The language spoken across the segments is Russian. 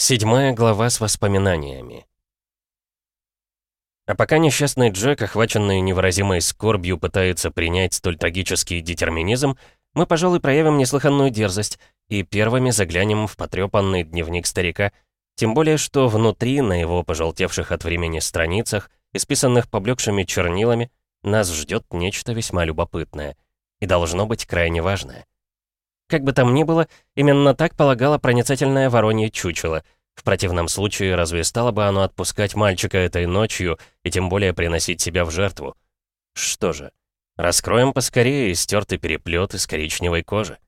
Седьмая глава с воспоминаниями. А пока несчастный Джек, охваченный невыразимой скорбью, пытается принять столь трагический детерминизм, мы, пожалуй, проявим неслыханную дерзость и первыми заглянем в потрепанный дневник старика, тем более, что внутри, на его пожелтевших от времени страницах, исписанных поблекшими чернилами, нас ждет нечто весьма любопытное и должно быть крайне важное. Как бы там ни было, именно так полагала проницательная воронье чучело. В противном случае, разве стало бы оно отпускать мальчика этой ночью и тем более приносить себя в жертву? Что же, раскроем поскорее истертый переплет из коричневой кожи.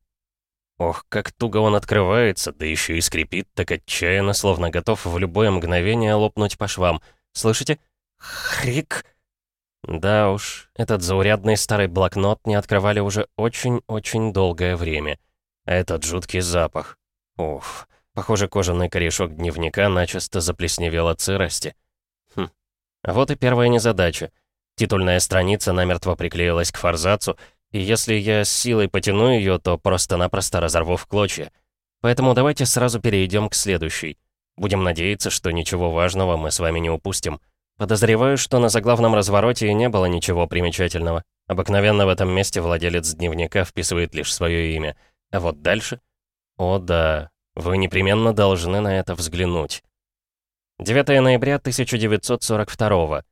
Ох, как туго он открывается, да еще и скрипит так отчаянно, словно готов в любое мгновение лопнуть по швам. Слышите? Хрик! Да уж, этот заурядный старый блокнот не открывали уже очень-очень долгое время. Этот жуткий запах. Уф, похоже, кожаный корешок дневника начисто заплесневел от сырости. Хм, а вот и первая незадача. Титульная страница намертво приклеилась к форзацу, и если я с силой потяну ее, то просто-напросто разорву в клочья. Поэтому давайте сразу перейдем к следующей. Будем надеяться, что ничего важного мы с вами не упустим. Подозреваю, что на заглавном развороте и не было ничего примечательного. Обыкновенно в этом месте владелец дневника вписывает лишь свое имя — а вот дальше? О да, вы непременно должны на это взглянуть. 9 ноября 1942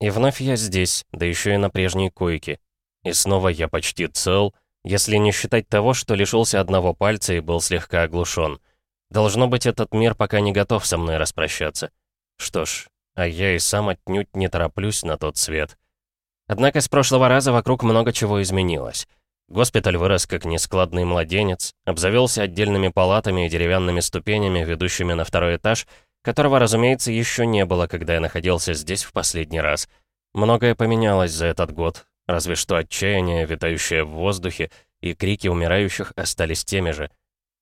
И вновь я здесь, да еще и на прежней койке. И снова я почти цел, если не считать того, что лишился одного пальца и был слегка оглушен. Должно быть, этот мир пока не готов со мной распрощаться. Что ж, а я и сам отнюдь не тороплюсь на тот свет. Однако с прошлого раза вокруг много чего изменилось. Госпиталь вырос как нескладный младенец, обзавелся отдельными палатами и деревянными ступенями, ведущими на второй этаж, которого, разумеется, еще не было, когда я находился здесь в последний раз. Многое поменялось за этот год, разве что отчаяние, витающее в воздухе, и крики умирающих остались теми же.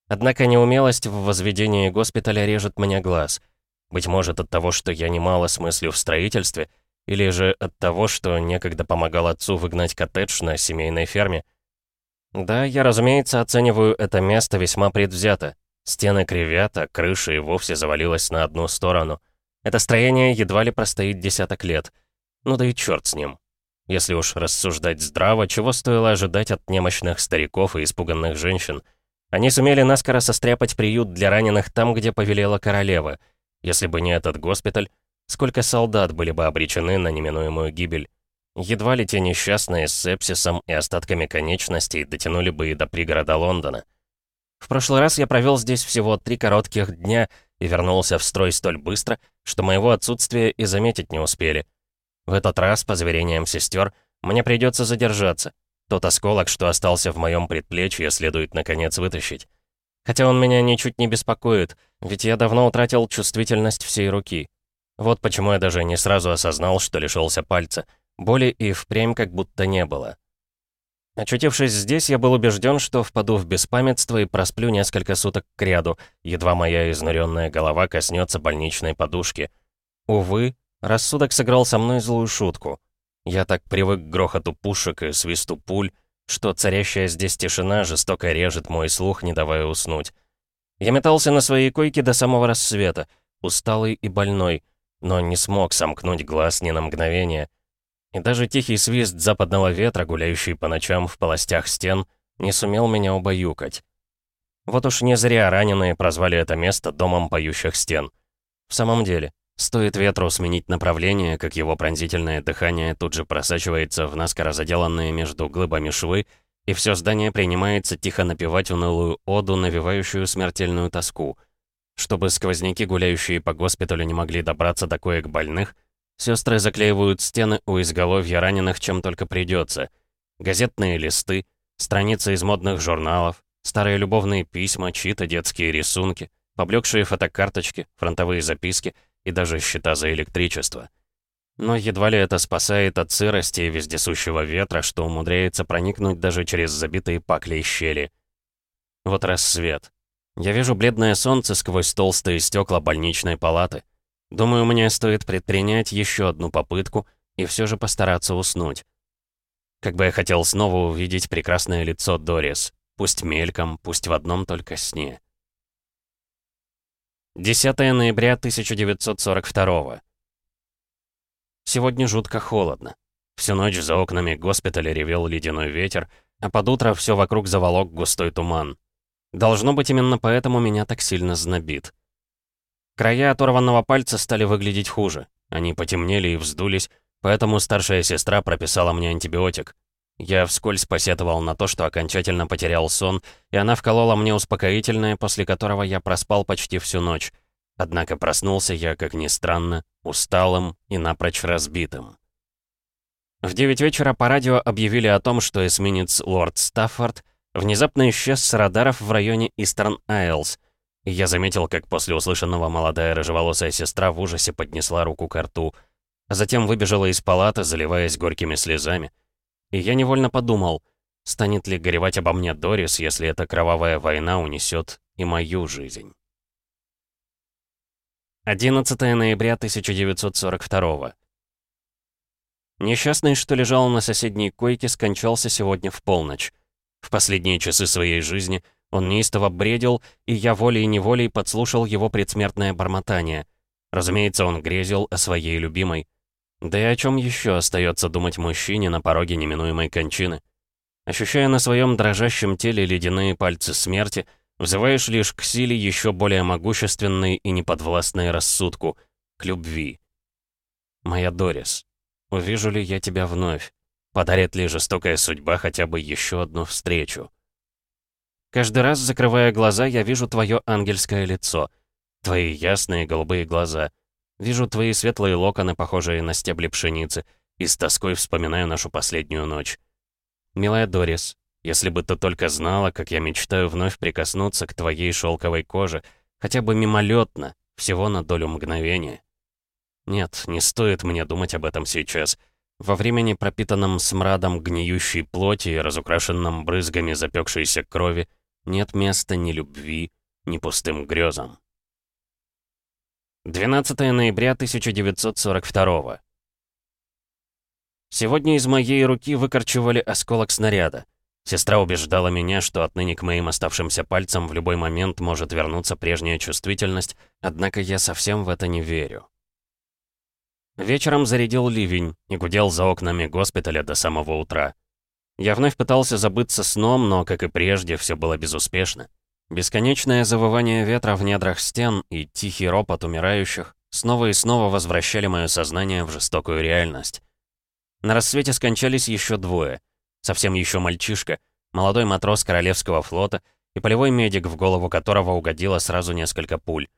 Однако неумелость в возведении госпиталя режет мне глаз. Быть может, от того, что я немало смыслю в строительстве, или же от того, что некогда помогал отцу выгнать коттедж на семейной ферме — да, я, разумеется, оцениваю это место весьма предвзято. Стены кривят, а крыша и вовсе завалилась на одну сторону. Это строение едва ли простоит десяток лет. Ну да и черт с ним. Если уж рассуждать здраво, чего стоило ожидать от немощных стариков и испуганных женщин? Они сумели наскоро состряпать приют для раненых там, где повелела королева. Если бы не этот госпиталь, сколько солдат были бы обречены на неминуемую гибель? Едва ли те несчастные с сепсисом и остатками конечностей дотянули бы и до пригорода Лондона. В прошлый раз я провел здесь всего три коротких дня и вернулся в строй столь быстро, что моего отсутствия и заметить не успели. В этот раз, по заверениям сестер, мне придется задержаться. Тот осколок, что остался в моем предплечье, следует наконец вытащить. Хотя он меня ничуть не беспокоит, ведь я давно утратил чувствительность всей руки. Вот почему я даже не сразу осознал, что лишился пальца — Боли и впрямь как будто не было. Очутившись здесь, я был убежден, что впаду в беспамятство и просплю несколько суток к ряду, едва моя изнуренная голова коснется больничной подушки. Увы, рассудок сыграл со мной злую шутку. Я так привык к грохоту пушек и свисту пуль, что царящая здесь тишина жестоко режет мой слух, не давая уснуть. Я метался на своей койке до самого рассвета, усталый и больной, но не смог сомкнуть глаз ни на мгновение — и даже тихий свист западного ветра, гуляющий по ночам в полостях стен, не сумел меня убаюкать. Вот уж не зря раненые прозвали это место «домом поющих стен». В самом деле, стоит ветру сменить направление, как его пронзительное дыхание тут же просачивается в наскоро заделанные между глыбами швы, и все здание принимается тихо напевать унылую оду, навевающую смертельную тоску. Чтобы сквозняки, гуляющие по госпиталю, не могли добраться до коек больных — Сестры заклеивают стены у изголовья раненых чем только придется. Газетные листы, страницы из модных журналов, старые любовные письма, чьи-то детские рисунки, поблекшие фотокарточки, фронтовые записки и даже счета за электричество. Но едва ли это спасает от сырости и вездесущего ветра, что умудряется проникнуть даже через забитые пакли щели. Вот рассвет. Я вижу бледное солнце сквозь толстые стекла больничной палаты. Думаю, мне стоит предпринять еще одну попытку и все же постараться уснуть. Как бы я хотел снова увидеть прекрасное лицо Дорис, пусть мельком, пусть в одном только сне. 10 ноября 1942 Сегодня жутко холодно. Всю ночь за окнами госпиталя ревел ледяной ветер, а под утро все вокруг заволок густой туман. Должно быть, именно поэтому меня так сильно знобит. Края оторванного пальца стали выглядеть хуже. Они потемнели и вздулись, поэтому старшая сестра прописала мне антибиотик. Я вскользь посетовал на то, что окончательно потерял сон, и она вколола мне успокоительное, после которого я проспал почти всю ночь. Однако проснулся я, как ни странно, усталым и напрочь разбитым. В 9 вечера по радио объявили о том, что эсминец «Лорд Стаффорд» внезапно исчез с радаров в районе Истерн Айлс, я заметил, как после услышанного молодая рыжеволосая сестра в ужасе поднесла руку к рту, а затем выбежала из палаты, заливаясь горькими слезами. И я невольно подумал, станет ли горевать обо мне Дорис, если эта кровавая война унесет и мою жизнь. 11 ноября 1942 Несчастный, что лежал на соседней койке, скончался сегодня в полночь. В последние часы своей жизни он неистово бредил, и я волей-неволей подслушал его предсмертное бормотание. Разумеется, он грезил о своей любимой. Да и о чем еще остается думать мужчине на пороге неминуемой кончины? Ощущая на своем дрожащем теле ледяные пальцы смерти, взываешь лишь к силе еще более могущественной и неподвластной рассудку, к любви. Моя Дорис, увижу ли я тебя вновь? Подарит ли жестокая судьба хотя бы еще одну встречу? Каждый раз, закрывая глаза, я вижу твое ангельское лицо, твои ясные голубые глаза — Вижу твои светлые локоны, похожие на стебли пшеницы, и с тоской вспоминаю нашу последнюю ночь. Милая Дорис, если бы ты только знала, как я мечтаю вновь прикоснуться к твоей шелковой коже, хотя бы мимолетно, всего на долю мгновения. Нет, не стоит мне думать об этом сейчас. Во времени, пропитанном смрадом гниющей плоти и разукрашенном брызгами запекшейся крови, нет места ни любви, ни пустым грезам. 12 ноября 1942 Сегодня из моей руки выкорчевали осколок снаряда. Сестра убеждала меня, что отныне к моим оставшимся пальцам в любой момент может вернуться прежняя чувствительность, однако я совсем в это не верю. Вечером зарядил ливень и гудел за окнами госпиталя до самого утра. Я вновь пытался забыться сном, но, как и прежде, все было безуспешно. Бесконечное завывание ветра в недрах стен и тихий ропот умирающих снова и снова возвращали мое сознание в жестокую реальность. На рассвете скончались еще двое. Совсем еще мальчишка, молодой матрос Королевского флота и полевой медик, в голову которого угодило сразу несколько пуль.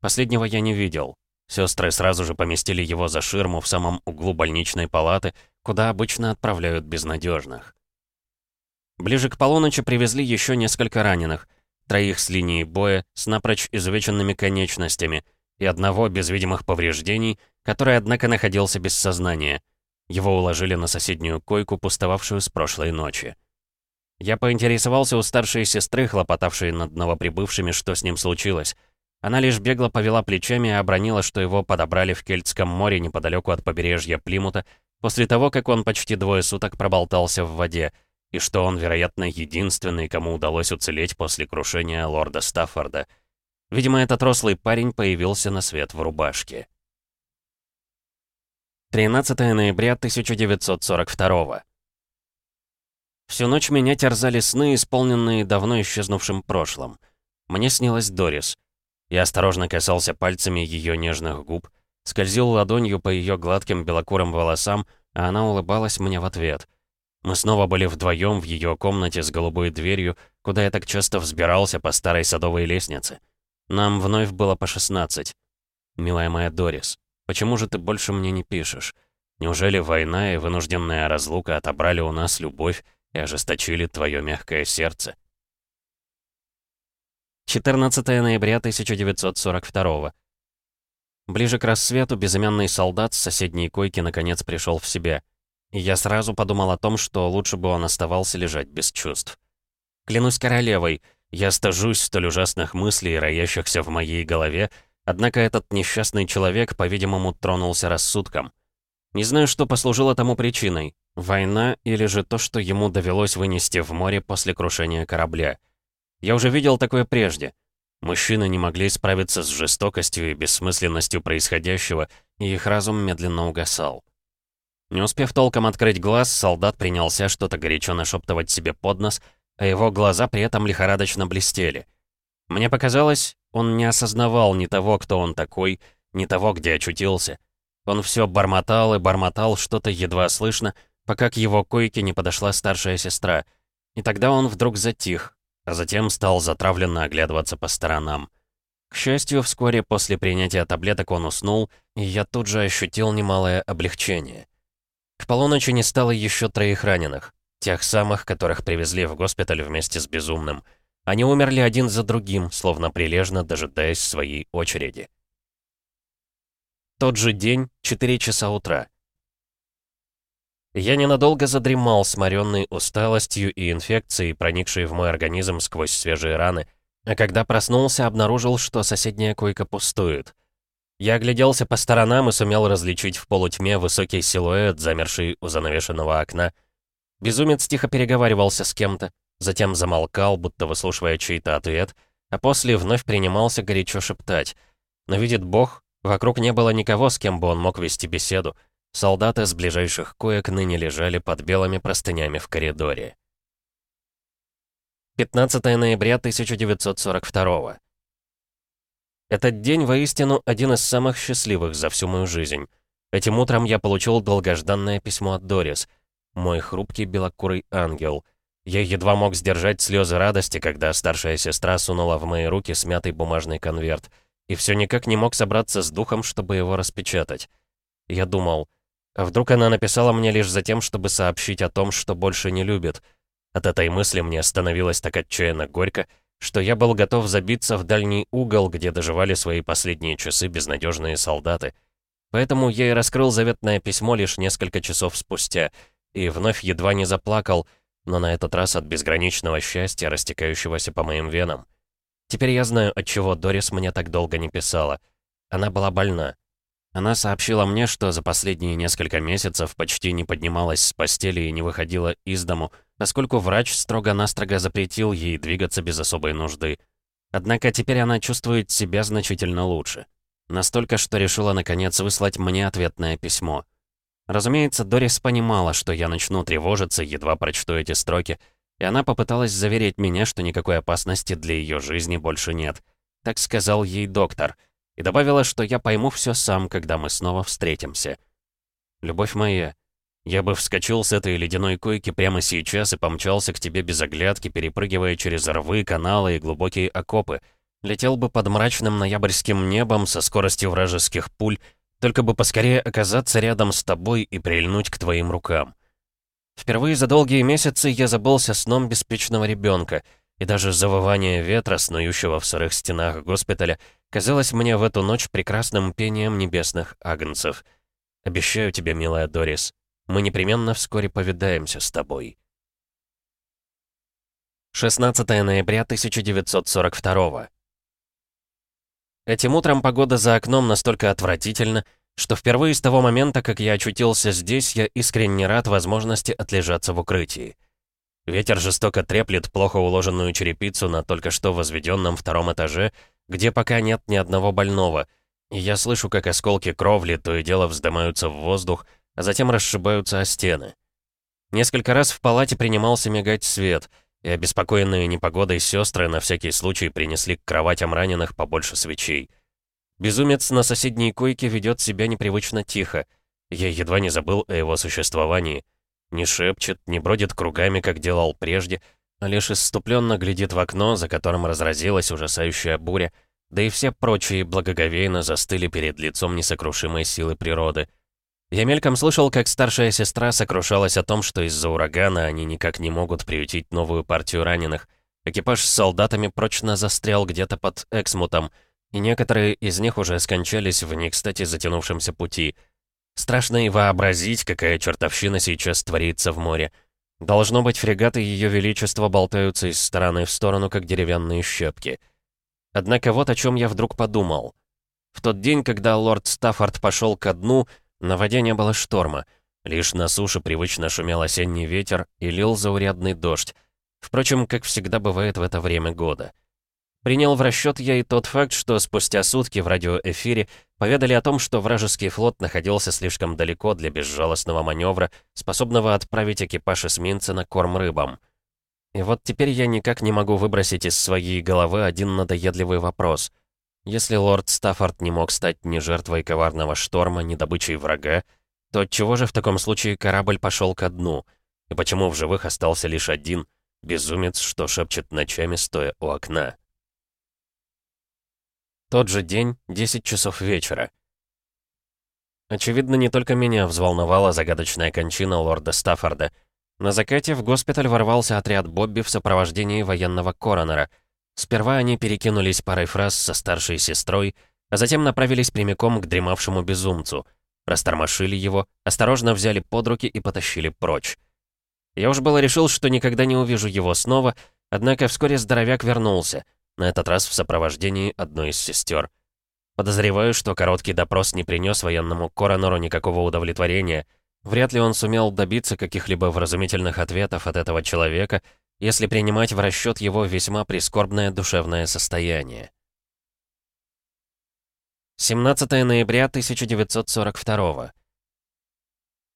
Последнего я не видел. Сестры сразу же поместили его за ширму в самом углу больничной палаты, куда обычно отправляют безнадежных. Ближе к полуночи привезли еще несколько раненых — троих с линии боя с напрочь изувеченными конечностями и одного без видимых повреждений, который, однако, находился без сознания. Его уложили на соседнюю койку, пустовавшую с прошлой ночи. Я поинтересовался у старшей сестры, хлопотавшей над новоприбывшими, что с ним случилось. Она лишь бегло повела плечами и обронила, что его подобрали в Кельтском море неподалеку от побережья Плимута, после того, как он почти двое суток проболтался в воде — и что он, вероятно, единственный, кому удалось уцелеть после крушения лорда Стаффорда. Видимо, этот рослый парень появился на свет в рубашке. 13 ноября 1942 Всю ночь меня терзали сны, исполненные давно исчезнувшим прошлым. Мне снилась Дорис. Я осторожно касался пальцами ее нежных губ, скользил ладонью по ее гладким белокурым волосам, а она улыбалась мне в ответ — мы снова были вдвоем в ее комнате с голубой дверью, куда я так часто взбирался по старой садовой лестнице. Нам вновь было по 16. «Милая моя Дорис, почему же ты больше мне не пишешь? Неужели война и вынужденная разлука отобрали у нас любовь и ожесточили твое мягкое сердце?» 14 ноября 1942 Ближе к рассвету безымянный солдат с соседней койки наконец пришел в себя — я сразу подумал о том, что лучше бы он оставался лежать без чувств. Клянусь королевой, я стажусь столь ужасных мыслей, роящихся в моей голове, однако этот несчастный человек, по-видимому, тронулся рассудком. Не знаю, что послужило тому причиной. Война или же то, что ему довелось вынести в море после крушения корабля. Я уже видел такое прежде. Мужчины не могли справиться с жестокостью и бессмысленностью происходящего, и их разум медленно угасал. Не успев толком открыть глаз, солдат принялся что-то горячо нашептывать себе под нос, а его глаза при этом лихорадочно блестели. Мне показалось, он не осознавал ни того, кто он такой, ни того, где очутился. Он все бормотал и бормотал что-то едва слышно, пока к его койке не подошла старшая сестра. И тогда он вдруг затих, а затем стал затравленно оглядываться по сторонам. К счастью, вскоре после принятия таблеток он уснул, и я тут же ощутил немалое облегчение. К полуночи не стало еще троих раненых, тех самых, которых привезли в госпиталь вместе с Безумным. Они умерли один за другим, словно прилежно дожидаясь своей очереди. Тот же день, 4 часа утра. Я ненадолго задремал, сморенный усталостью и инфекцией, проникшей в мой организм сквозь свежие раны, а когда проснулся, обнаружил, что соседняя койка пустует. Я огляделся по сторонам и сумел различить в полутьме высокий силуэт, замерший у занавешенного окна. Безумец тихо переговаривался с кем-то, затем замолкал, будто выслушивая чей-то ответ, а после вновь принимался горячо шептать. Но видит Бог, вокруг не было никого, с кем бы он мог вести беседу. Солдаты с ближайших коек ныне лежали под белыми простынями в коридоре. 15 ноября 1942 этот день воистину один из самых счастливых за всю мою жизнь. Этим утром я получил долгожданное письмо от Дорис. Мой хрупкий белокурый ангел. Я едва мог сдержать слезы радости, когда старшая сестра сунула в мои руки смятый бумажный конверт. И все никак не мог собраться с духом, чтобы его распечатать. Я думал, а вдруг она написала мне лишь за тем, чтобы сообщить о том, что больше не любит. От этой мысли мне становилось так отчаянно горько, что я был готов забиться в дальний угол, где доживали свои последние часы безнадежные солдаты. Поэтому я и раскрыл заветное письмо лишь несколько часов спустя, и вновь едва не заплакал, но на этот раз от безграничного счастья, растекающегося по моим венам. Теперь я знаю, от чего Дорис мне так долго не писала. Она была больна. Она сообщила мне, что за последние несколько месяцев почти не поднималась с постели и не выходила из дому, поскольку врач строго-настрого запретил ей двигаться без особой нужды. Однако теперь она чувствует себя значительно лучше. Настолько, что решила наконец выслать мне ответное письмо. Разумеется, Дорис понимала, что я начну тревожиться, едва прочту эти строки, и она попыталась заверить меня, что никакой опасности для ее жизни больше нет. Так сказал ей доктор, и добавила, что я пойму все сам, когда мы снова встретимся. «Любовь моя, я бы вскочил с этой ледяной койки прямо сейчас и помчался к тебе без оглядки, перепрыгивая через рвы, каналы и глубокие окопы. Летел бы под мрачным ноябрьским небом со скоростью вражеских пуль, только бы поскорее оказаться рядом с тобой и прильнуть к твоим рукам. Впервые за долгие месяцы я забылся сном беспечного ребенка, и даже завывание ветра, снующего в сырых стенах госпиталя, казалось мне в эту ночь прекрасным пением небесных агнцев. Обещаю тебе, милая Дорис, мы непременно вскоре повидаемся с тобой. 16 ноября 1942 Этим утром погода за окном настолько отвратительна, что впервые с того момента, как я очутился здесь, я искренне рад возможности отлежаться в укрытии. Ветер жестоко треплет плохо уложенную черепицу на только что возведенном втором этаже, где пока нет ни одного больного, и я слышу, как осколки кровли то и дело вздымаются в воздух, а затем расшибаются о стены. Несколько раз в палате принимался мигать свет, и обеспокоенные непогодой сестры на всякий случай принесли к кроватям раненых побольше свечей. Безумец на соседней койке ведет себя непривычно тихо. Я едва не забыл о его существовании. Не шепчет, не бродит кругами, как делал прежде, а лишь исступленно глядит в окно, за которым разразилась ужасающая буря, да и все прочие благоговейно застыли перед лицом несокрушимой силы природы — я мельком слышал, как старшая сестра сокрушалась о том, что из-за урагана они никак не могут приютить новую партию раненых. Экипаж с солдатами прочно застрял где-то под Эксмутом, и некоторые из них уже скончались в не кстати затянувшемся пути. Страшно и вообразить, какая чертовщина сейчас творится в море. Должно быть, фрегаты Ее Величества болтаются из стороны в сторону, как деревянные щепки. Однако вот о чем я вдруг подумал. В тот день, когда лорд Стаффорд пошел ко дну, на воде не было шторма. Лишь на суше привычно шумел осенний ветер и лил заурядный дождь. Впрочем, как всегда бывает в это время года. Принял в расчет я и тот факт, что спустя сутки в радиоэфире поведали о том, что вражеский флот находился слишком далеко для безжалостного маневра, способного отправить экипаж эсминца на корм рыбам. И вот теперь я никак не могу выбросить из своей головы один надоедливый вопрос. Если лорд Стаффорд не мог стать ни жертвой коварного шторма, ни добычей врага, то чего же в таком случае корабль пошел ко дну? И почему в живых остался лишь один безумец, что шепчет ночами, стоя у окна? Тот же день, 10 часов вечера. Очевидно, не только меня взволновала загадочная кончина лорда Стаффорда. На закате в госпиталь ворвался отряд Бобби в сопровождении военного коронера. Сперва они перекинулись парой фраз со старшей сестрой, а затем направились прямиком к дремавшему безумцу. Растормошили его, осторожно взяли под руки и потащили прочь. Я уж было решил, что никогда не увижу его снова, однако вскоре здоровяк вернулся — на этот раз в сопровождении одной из сестер. Подозреваю, что короткий допрос не принес военному коронеру никакого удовлетворения. Вряд ли он сумел добиться каких-либо вразумительных ответов от этого человека, если принимать в расчет его весьма прискорбное душевное состояние. 17 ноября 1942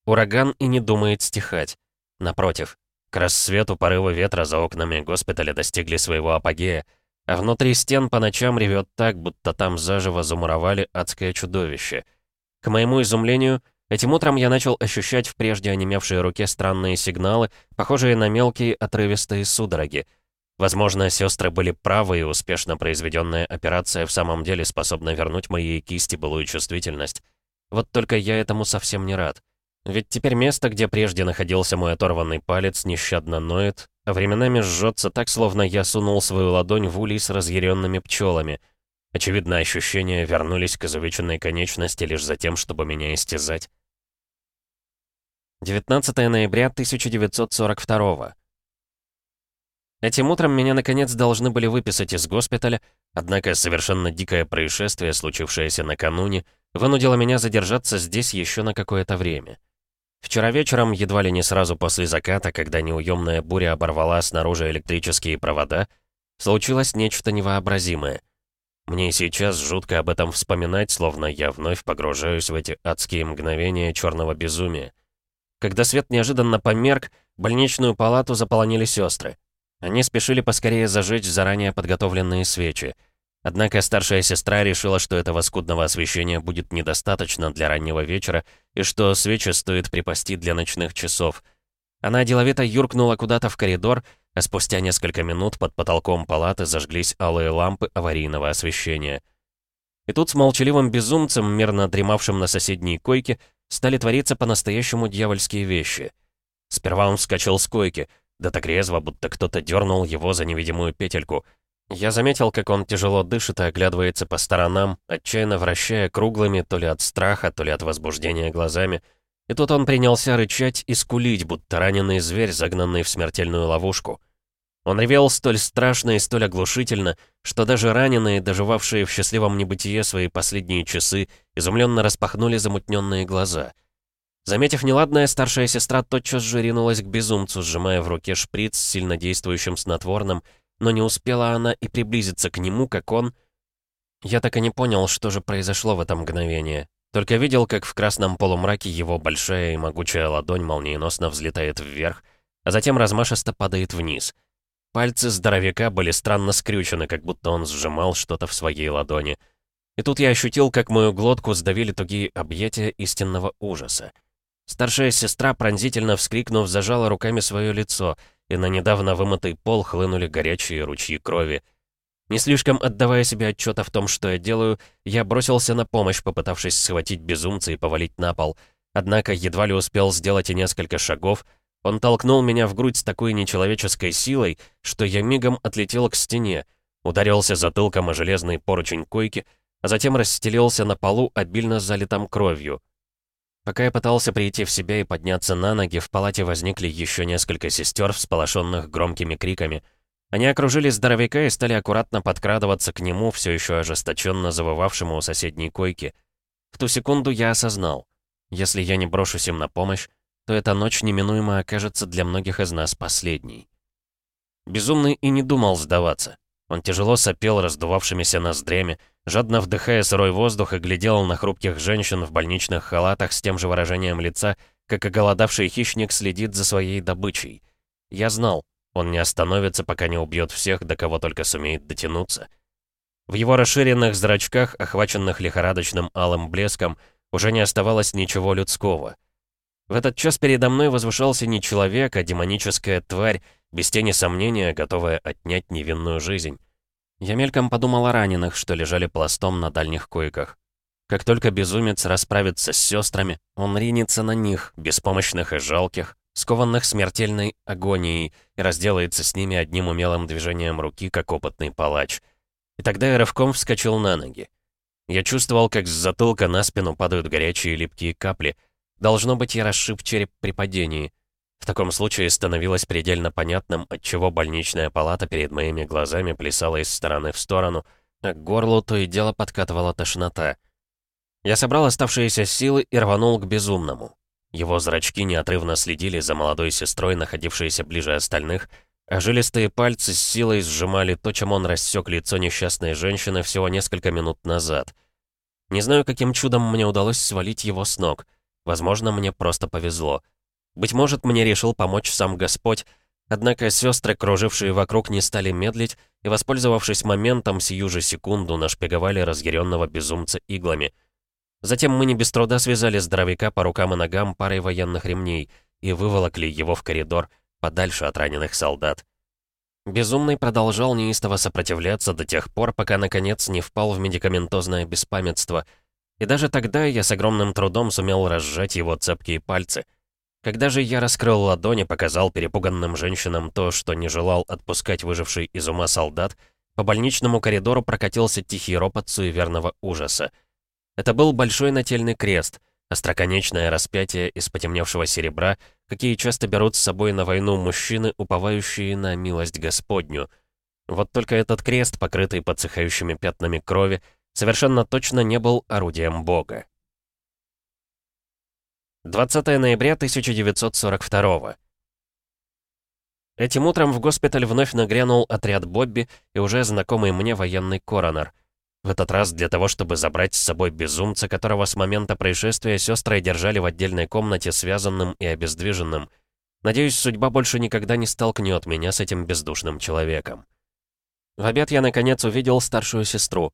Ураган и не думает стихать. Напротив, к рассвету порывы ветра за окнами госпиталя достигли своего апогея, а внутри стен по ночам ревет так, будто там заживо замуровали адское чудовище. К моему изумлению, этим утром я начал ощущать в прежде онемевшей руке странные сигналы, похожие на мелкие отрывистые судороги. Возможно, сестры были правы, и успешно произведенная операция в самом деле способна вернуть моей кисти былую чувствительность. Вот только я этому совсем не рад. Ведь теперь место, где прежде находился мой оторванный палец, нещадно ноет, а временами жжется так, словно я сунул свою ладонь в улей с разъяренными пчелами. Очевидно, ощущения вернулись к изувеченной конечности лишь за тем, чтобы меня истязать. 19 ноября 1942 Этим утром меня, наконец, должны были выписать из госпиталя, однако совершенно дикое происшествие, случившееся накануне, вынудило меня задержаться здесь еще на какое-то время. Вчера вечером, едва ли не сразу после заката, когда неуемная буря оборвала снаружи электрические провода, случилось нечто невообразимое. Мне сейчас жутко об этом вспоминать, словно я вновь погружаюсь в эти адские мгновения черного безумия. Когда свет неожиданно померк, больничную палату заполонили сестры. Они спешили поскорее зажечь заранее подготовленные свечи — Однако старшая сестра решила, что этого скудного освещения будет недостаточно для раннего вечера и что свечи стоит припасти для ночных часов. Она деловито юркнула куда-то в коридор, а спустя несколько минут под потолком палаты зажглись алые лампы аварийного освещения. И тут с молчаливым безумцем, мирно дремавшим на соседней койке, стали твориться по-настоящему дьявольские вещи. Сперва он вскочил с койки, да так резво, будто кто-то дернул его за невидимую петельку — я заметил, как он тяжело дышит и оглядывается по сторонам, отчаянно вращая круглыми то ли от страха, то ли от возбуждения глазами. И тут он принялся рычать и скулить, будто раненый зверь, загнанный в смертельную ловушку. Он ревел столь страшно и столь оглушительно, что даже раненые, доживавшие в счастливом небытие свои последние часы, изумленно распахнули замутненные глаза. Заметив неладное, старшая сестра тотчас же ринулась к безумцу, сжимая в руке шприц с сильнодействующим снотворным, но не успела она и приблизиться к нему, как он... Я так и не понял, что же произошло в это мгновение. Только видел, как в красном полумраке его большая и могучая ладонь молниеносно взлетает вверх, а затем размашисто падает вниз. Пальцы здоровяка были странно скрючены, как будто он сжимал что-то в своей ладони. И тут я ощутил, как мою глотку сдавили тугие объятия истинного ужаса. Старшая сестра, пронзительно вскрикнув, зажала руками свое лицо — и на недавно вымытый пол хлынули горячие ручьи крови. Не слишком отдавая себе отчета в том, что я делаю, я бросился на помощь, попытавшись схватить безумца и повалить на пол. Однако едва ли успел сделать и несколько шагов, он толкнул меня в грудь с такой нечеловеческой силой, что я мигом отлетел к стене, ударился затылком о железный поручень койки, а затем расстелился на полу, обильно залитым кровью. Пока я пытался прийти в себя и подняться на ноги, в палате возникли еще несколько сестер, всполошенных громкими криками. Они окружили здоровяка и стали аккуратно подкрадываться к нему, все еще ожесточенно завывавшему у соседней койки. В ту секунду я осознал, если я не брошусь им на помощь, то эта ночь неминуемо окажется для многих из нас последней. Безумный и не думал сдаваться. Он тяжело сопел раздувавшимися ноздрями, жадно вдыхая сырой воздух и глядел на хрупких женщин в больничных халатах с тем же выражением лица, как оголодавший хищник следит за своей добычей. Я знал, он не остановится, пока не убьет всех, до кого только сумеет дотянуться. В его расширенных зрачках, охваченных лихорадочным алым блеском, уже не оставалось ничего людского. В этот час передо мной возвышался не человек, а демоническая тварь, без тени сомнения, готовая отнять невинную жизнь. Я мельком подумал о раненых, что лежали пластом на дальних койках. Как только безумец расправится с сестрами, он ринется на них, беспомощных и жалких, скованных смертельной агонией, и разделается с ними одним умелым движением руки, как опытный палач. И тогда я рывком вскочил на ноги. Я чувствовал, как с затылка на спину падают горячие липкие капли. Должно быть, я расшиб череп при падении. В таком случае становилось предельно понятным, отчего больничная палата перед моими глазами плясала из стороны в сторону, а к горлу то и дело подкатывала тошнота. Я собрал оставшиеся силы и рванул к безумному. Его зрачки неотрывно следили за молодой сестрой, находившейся ближе остальных, а жилистые пальцы с силой сжимали то, чем он рассек лицо несчастной женщины всего несколько минут назад. Не знаю, каким чудом мне удалось свалить его с ног. Возможно, мне просто повезло. Быть может, мне решил помочь сам Господь, однако сестры, кружившие вокруг, не стали медлить и, воспользовавшись моментом, сию же секунду нашпиговали разъяренного безумца иглами. Затем мы не без труда связали здоровяка по рукам и ногам парой военных ремней и выволокли его в коридор, подальше от раненых солдат. Безумный продолжал неистово сопротивляться до тех пор, пока, наконец, не впал в медикаментозное беспамятство. И даже тогда я с огромным трудом сумел разжать его цепкие пальцы — когда же я раскрыл ладони, показал перепуганным женщинам то, что не желал отпускать выживший из ума солдат, по больничному коридору прокатился тихий ропот суеверного ужаса. Это был большой нательный крест, остроконечное распятие из потемневшего серебра, какие часто берут с собой на войну мужчины, уповающие на милость Господню. Вот только этот крест, покрытый подсыхающими пятнами крови, совершенно точно не был орудием Бога. 20 ноября 1942 Этим утром в госпиталь вновь нагрянул отряд Бобби и уже знакомый мне военный коронер. В этот раз для того, чтобы забрать с собой безумца, которого с момента происшествия сестры держали в отдельной комнате связанным и обездвиженным. Надеюсь, судьба больше никогда не столкнет меня с этим бездушным человеком. В обед я, наконец, увидел старшую сестру.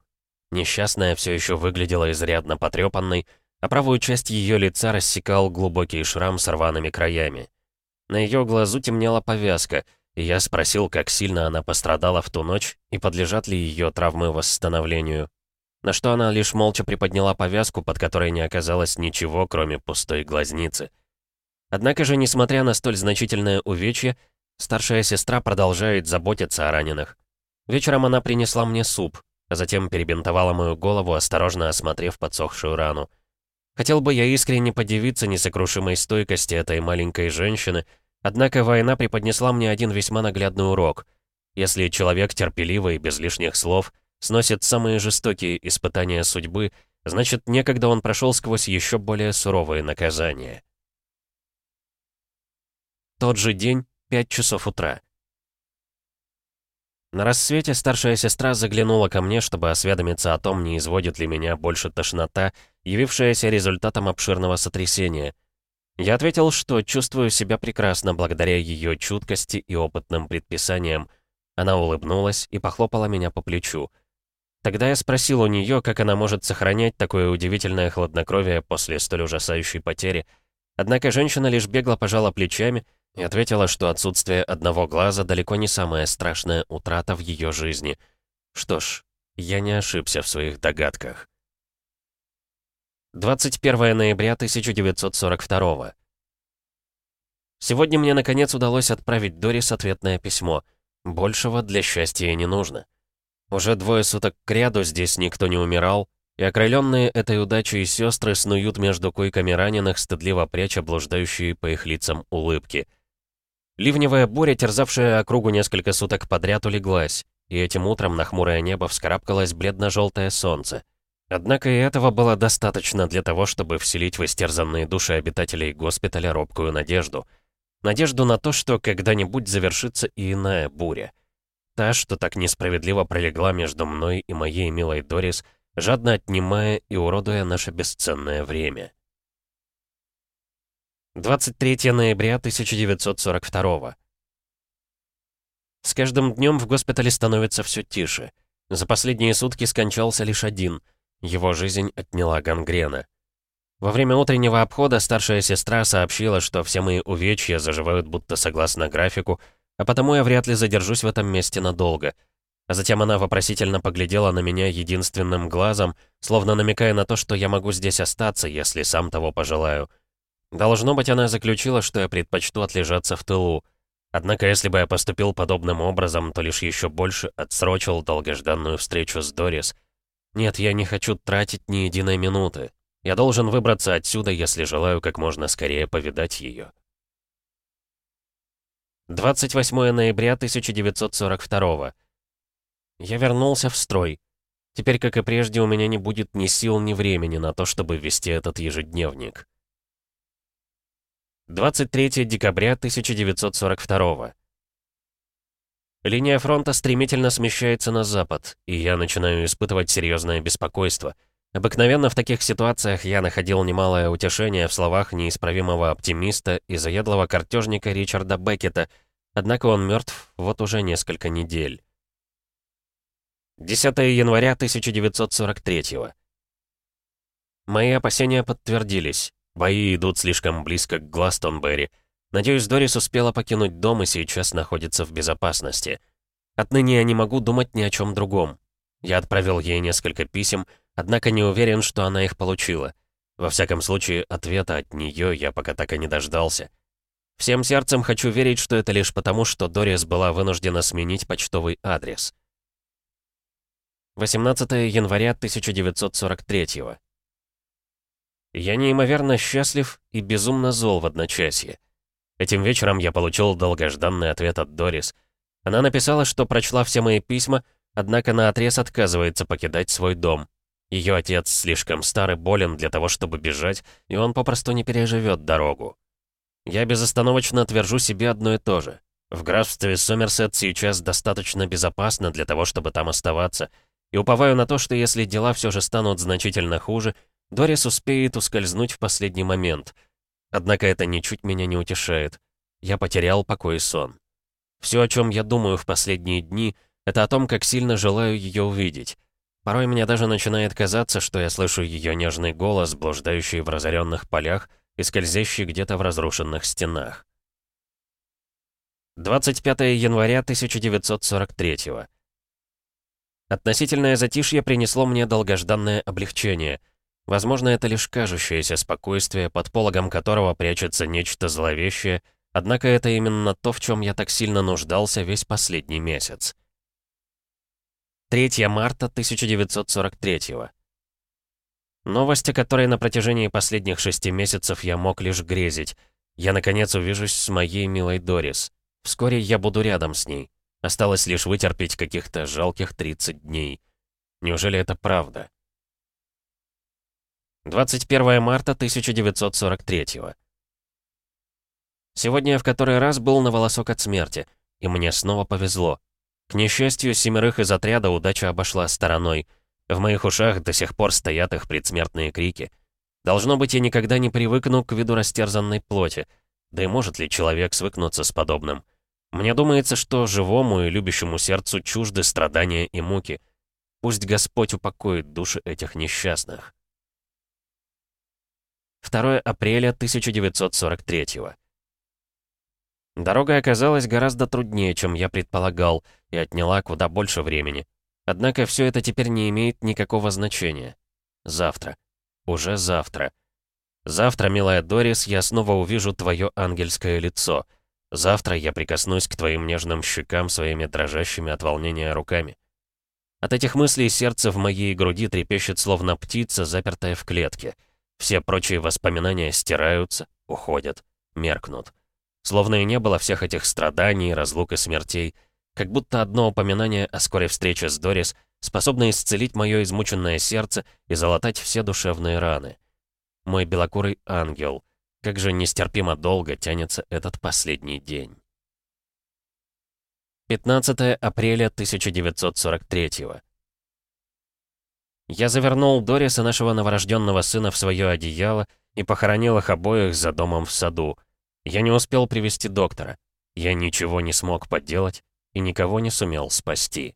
Несчастная все еще выглядела изрядно потрепанной, а правую часть ее лица рассекал глубокий шрам с рваными краями. На ее глазу темнела повязка, и я спросил, как сильно она пострадала в ту ночь и подлежат ли ее травмы восстановлению. На что она лишь молча приподняла повязку, под которой не оказалось ничего, кроме пустой глазницы. Однако же, несмотря на столь значительное увечье, старшая сестра продолжает заботиться о раненых. Вечером она принесла мне суп, затем перебинтовала мою голову, осторожно осмотрев подсохшую рану. Хотел бы я искренне подивиться несокрушимой стойкости этой маленькой женщины, однако война преподнесла мне один весьма наглядный урок. Если человек терпеливый, без лишних слов, сносит самые жестокие испытания судьбы, значит, некогда он прошел сквозь еще более суровые наказания. Тот же день, 5 часов утра. На рассвете старшая сестра заглянула ко мне, чтобы осведомиться о том, не изводит ли меня больше тошнота, явившаяся результатом обширного сотрясения. Я ответил, что чувствую себя прекрасно благодаря ее чуткости и опытным предписаниям. Она улыбнулась и похлопала меня по плечу. Тогда я спросил у нее, как она может сохранять такое удивительное хладнокровие после столь ужасающей потери. Однако женщина лишь бегло пожала плечами — и ответила, что отсутствие одного глаза далеко не самая страшная утрата в ее жизни. Что ж, я не ошибся в своих догадках. 21 ноября 1942 Сегодня мне наконец удалось отправить Дорис ответное письмо. Большего для счастья не нужно. Уже двое суток к ряду здесь никто не умирал, и окрыленные этой удачей сестры снуют между койками раненых, стыдливо пряча блуждающие по их лицам улыбки — Ливневая буря, терзавшая округу несколько суток подряд, улеглась, и этим утром на хмурое небо вскарабкалось бледно-желтое солнце. Однако и этого было достаточно для того, чтобы вселить в истерзанные души обитателей госпиталя робкую надежду. Надежду на то, что когда-нибудь завершится и иная буря. та, что так несправедливо пролегла между мной и моей милой Дорис, жадно отнимая и уродуя наше бесценное время. 23 ноября 1942 С каждым днем в госпитале становится все тише. За последние сутки скончался лишь один. Его жизнь отняла гангрена. Во время утреннего обхода старшая сестра сообщила, что все мои увечья заживают будто согласно графику, а потому я вряд ли задержусь в этом месте надолго. А затем она вопросительно поглядела на меня единственным глазом, словно намекая на то, что я могу здесь остаться, если сам того пожелаю. Должно быть, она заключила, что я предпочту отлежаться в тылу. Однако, если бы я поступил подобным образом, то лишь еще больше отсрочил долгожданную встречу с Дорис. Нет, я не хочу тратить ни единой минуты. Я должен выбраться отсюда, если желаю как можно скорее повидать ее. 28 ноября 1942 Я вернулся в строй. Теперь, как и прежде, у меня не будет ни сил, ни времени на то, чтобы вести этот ежедневник. 23 декабря 1942 Линия фронта стремительно смещается на запад, и я начинаю испытывать серьезное беспокойство — Обыкновенно в таких ситуациях я находил немалое утешение в словах неисправимого оптимиста и заядлого картежника Ричарда Беккета, однако он мертв вот уже несколько недель. 10 января 1943 Мои опасения подтвердились. Бои идут слишком близко к Гластонберри. Надеюсь, Дорис успела покинуть дом и сейчас находится в безопасности. Отныне я не могу думать ни о чем другом. Я отправил ей несколько писем, Однако не уверен, что она их получила. Во всяком случае, ответа от нее я пока так и не дождался. Всем сердцем хочу верить, что это лишь потому, что Дорис была вынуждена сменить почтовый адрес. 18 января 1943 Я неимоверно счастлив и безумно зол в одночасье. Этим вечером я получил долгожданный ответ от Дорис. Она написала, что прочла все мои письма, однако наотрез отказывается покидать свой дом. Ее отец слишком стар и болен для того, чтобы бежать, и он попросту не переживет дорогу. Я безостановочно твержу себе одно и то же. В графстве Сомерсет сейчас достаточно безопасно для того, чтобы там оставаться, и уповаю на то, что если дела все же станут значительно хуже, Дорис успеет ускользнуть в последний момент. Однако это ничуть меня не утешает. Я потерял покой и сон. Все, о чем я думаю в последние дни, это о том, как сильно желаю ее увидеть. Порой мне даже начинает казаться, что я слышу ее нежный голос, блуждающий в разоренных полях и скользящий где-то в разрушенных стенах. 25 января 1943 Относительное затишье принесло мне долгожданное облегчение. Возможно, это лишь кажущееся спокойствие, под пологом которого прячется нечто зловещее, однако это именно то, в чем я так сильно нуждался весь последний месяц. 3 марта 1943 Новость, о которой на протяжении последних шести месяцев я мог лишь грезить. Я, наконец, увижусь с моей милой Дорис. Вскоре я буду рядом с ней. Осталось лишь вытерпеть каких-то жалких 30 дней. Неужели это правда? 21 марта 1943 Сегодня я в который раз был на волосок от смерти, и мне снова повезло. К несчастью, семерых из отряда удача обошла стороной. В моих ушах до сих пор стоят их предсмертные крики. Должно быть, я никогда не привыкну к виду растерзанной плоти. Да и может ли человек свыкнуться с подобным? Мне думается, что живому и любящему сердцу чужды страдания и муки. Пусть Господь упокоит души этих несчастных. 2 апреля 1943 Дорога оказалась гораздо труднее, чем я предполагал, и отняла куда больше времени. Однако все это теперь не имеет никакого значения. Завтра. Уже завтра. Завтра, милая Дорис, я снова увижу твое ангельское лицо. Завтра я прикоснусь к твоим нежным щекам своими дрожащими от волнения руками. От этих мыслей сердце в моей груди трепещет, словно птица, запертая в клетке. Все прочие воспоминания стираются, уходят, меркнут. Словно и не было всех этих страданий, разлук и смертей. Как будто одно упоминание о скорой встрече с Дорис способно исцелить мое измученное сердце и залатать все душевные раны. Мой белокурый ангел. Как же нестерпимо долго тянется этот последний день. 15 апреля 1943 Я завернул Дорис и нашего новорожденного сына в свое одеяло и похоронил их обоих за домом в саду. Я не успел привести доктора. Я ничего не смог поделать и никого не сумел спасти.